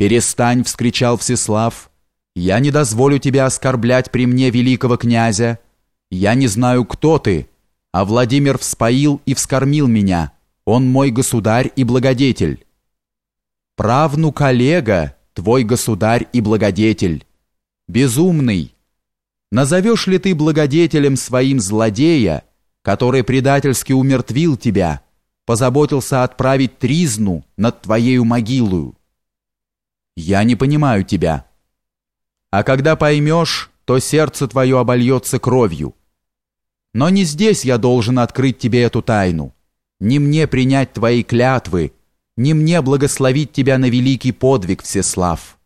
«Перестань!» — вскричал Всеслав. «Я не дозволю тебе оскорблять при мне великого князя. Я не знаю, кто ты, а Владимир вспоил и вскормил меня. Он мой государь и благодетель». «Правнук Олега, твой государь и благодетель. Безумный! Назовешь ли ты благодетелем своим злодея, который предательски умертвил тебя, позаботился отправить тризну над твоею могилою?» Я не понимаю тебя. А когда поймешь, то сердце твое обольется кровью. Но не здесь я должен открыть тебе эту тайну. Не мне принять твои клятвы, не мне благословить тебя на великий подвиг, Всеслав.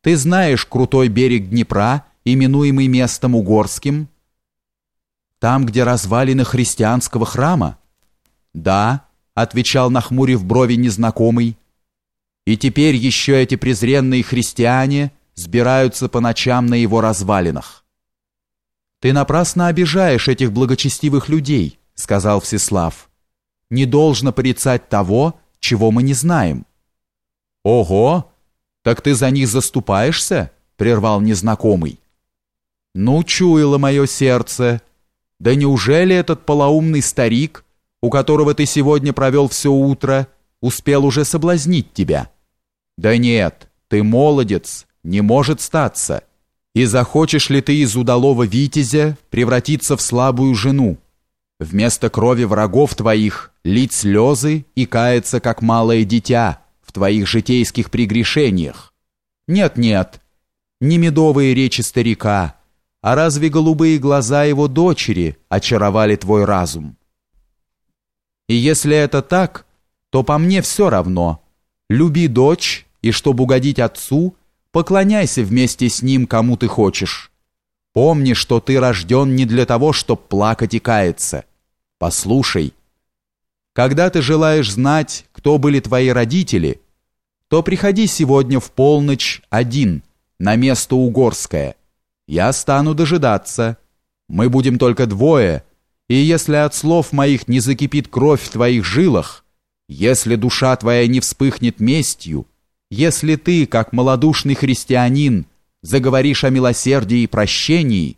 Ты знаешь крутой берег Днепра, именуемый местом Угорским? Там, где развалины христианского храма? Да, отвечал нахмурив брови незнакомый, и теперь еще эти презренные христиане сбираются по ночам на его развалинах. «Ты напрасно обижаешь этих благочестивых людей», — сказал Всеслав. «Не должно порицать того, чего мы не знаем». «Ого! Так ты за них заступаешься?» — прервал незнакомый. «Ну, чуяло мое сердце. Да неужели этот полоумный старик, у которого ты сегодня провел все утро, успел уже соблазнить тебя?» Да нет, ты молодец, не может статься. И захочешь ли ты из удалого витязя превратиться в слабую жену? Вместо крови врагов твоих лить слезы и каяться, как малое дитя, в твоих житейских прегрешениях? Нет-нет, не медовые речи старика, а разве голубые глаза его дочери очаровали твой разум? И если это так, то по мне все равно. Люби дочь и чтобы угодить отцу, поклоняйся вместе с ним кому ты хочешь. Помни, что ты рожден не для того, чтобы плакать и каяться. Послушай, когда ты желаешь знать, кто были твои родители, то приходи сегодня в полночь один на место Угорское. Я стану дожидаться. Мы будем только двое, и если от слов моих не закипит кровь в твоих жилах, если душа твоя не вспыхнет местью, если ты, как малодушный христианин, заговоришь о милосердии и прощении,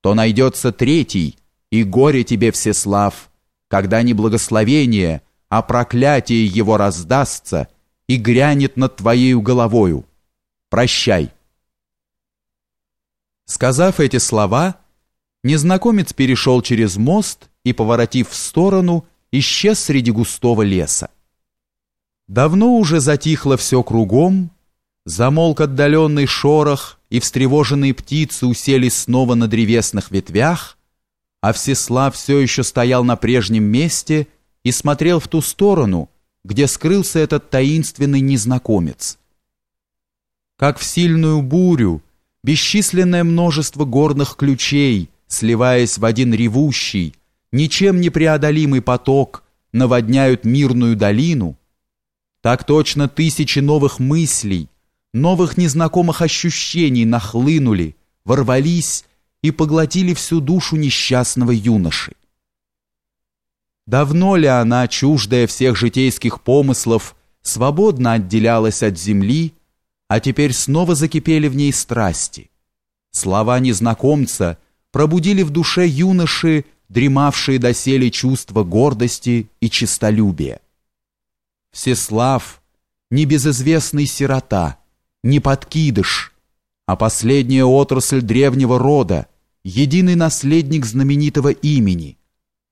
то найдется третий, и горе тебе, Всеслав, когда не благословение, а проклятие его раздастся и грянет над твоею головою. Прощай. Сказав эти слова, незнакомец перешел через мост и, поворотив в сторону, исчез среди густого леса. Давно уже затихло все кругом, замолк отдаленный шорох, и встревоженные птицы уселись снова на древесных ветвях, а Всеслав все еще стоял на прежнем месте и смотрел в ту сторону, где скрылся этот таинственный незнакомец. Как в сильную бурю, бесчисленное множество горных ключей, сливаясь в один ревущий, ничем не преодолимый поток, наводняют мирную долину — так точно тысячи новых мыслей, новых незнакомых ощущений нахлынули, ворвались и поглотили всю душу несчастного юноши. Давно ли она, чуждая всех житейских помыслов, свободно отделялась от земли, а теперь снова закипели в ней страсти? Слова незнакомца пробудили в душе юноши, дремавшие доселе чувства гордости и честолюбия. Всеслав, небезызвестный сирота, не подкидыш, а последняя отрасль древнего рода, единый наследник знаменитого имени.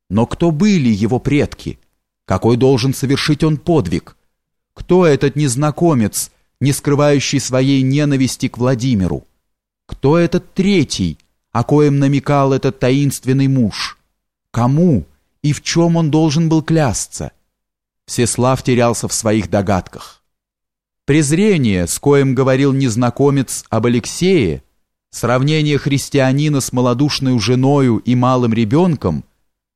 Но кто были его предки? Какой должен совершить он подвиг? Кто этот незнакомец, не скрывающий своей ненависти к Владимиру? Кто этот третий, о коем намекал этот таинственный муж? Кому и в чем он должен был клясться? Всеслав терялся в своих догадках. Презрение, с коим говорил незнакомец об Алексее, сравнение христианина с малодушной женою и малым ребенком,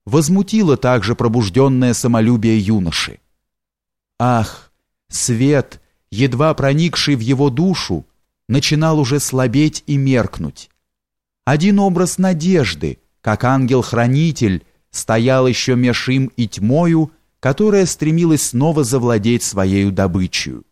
возмутило также пробужденное самолюбие юноши. Ах, свет, едва проникший в его душу, начинал уже слабеть и меркнуть. Один образ надежды, как ангел-хранитель, стоял еще меж им и тьмою, которая стремилась снова завладеть своей добычей.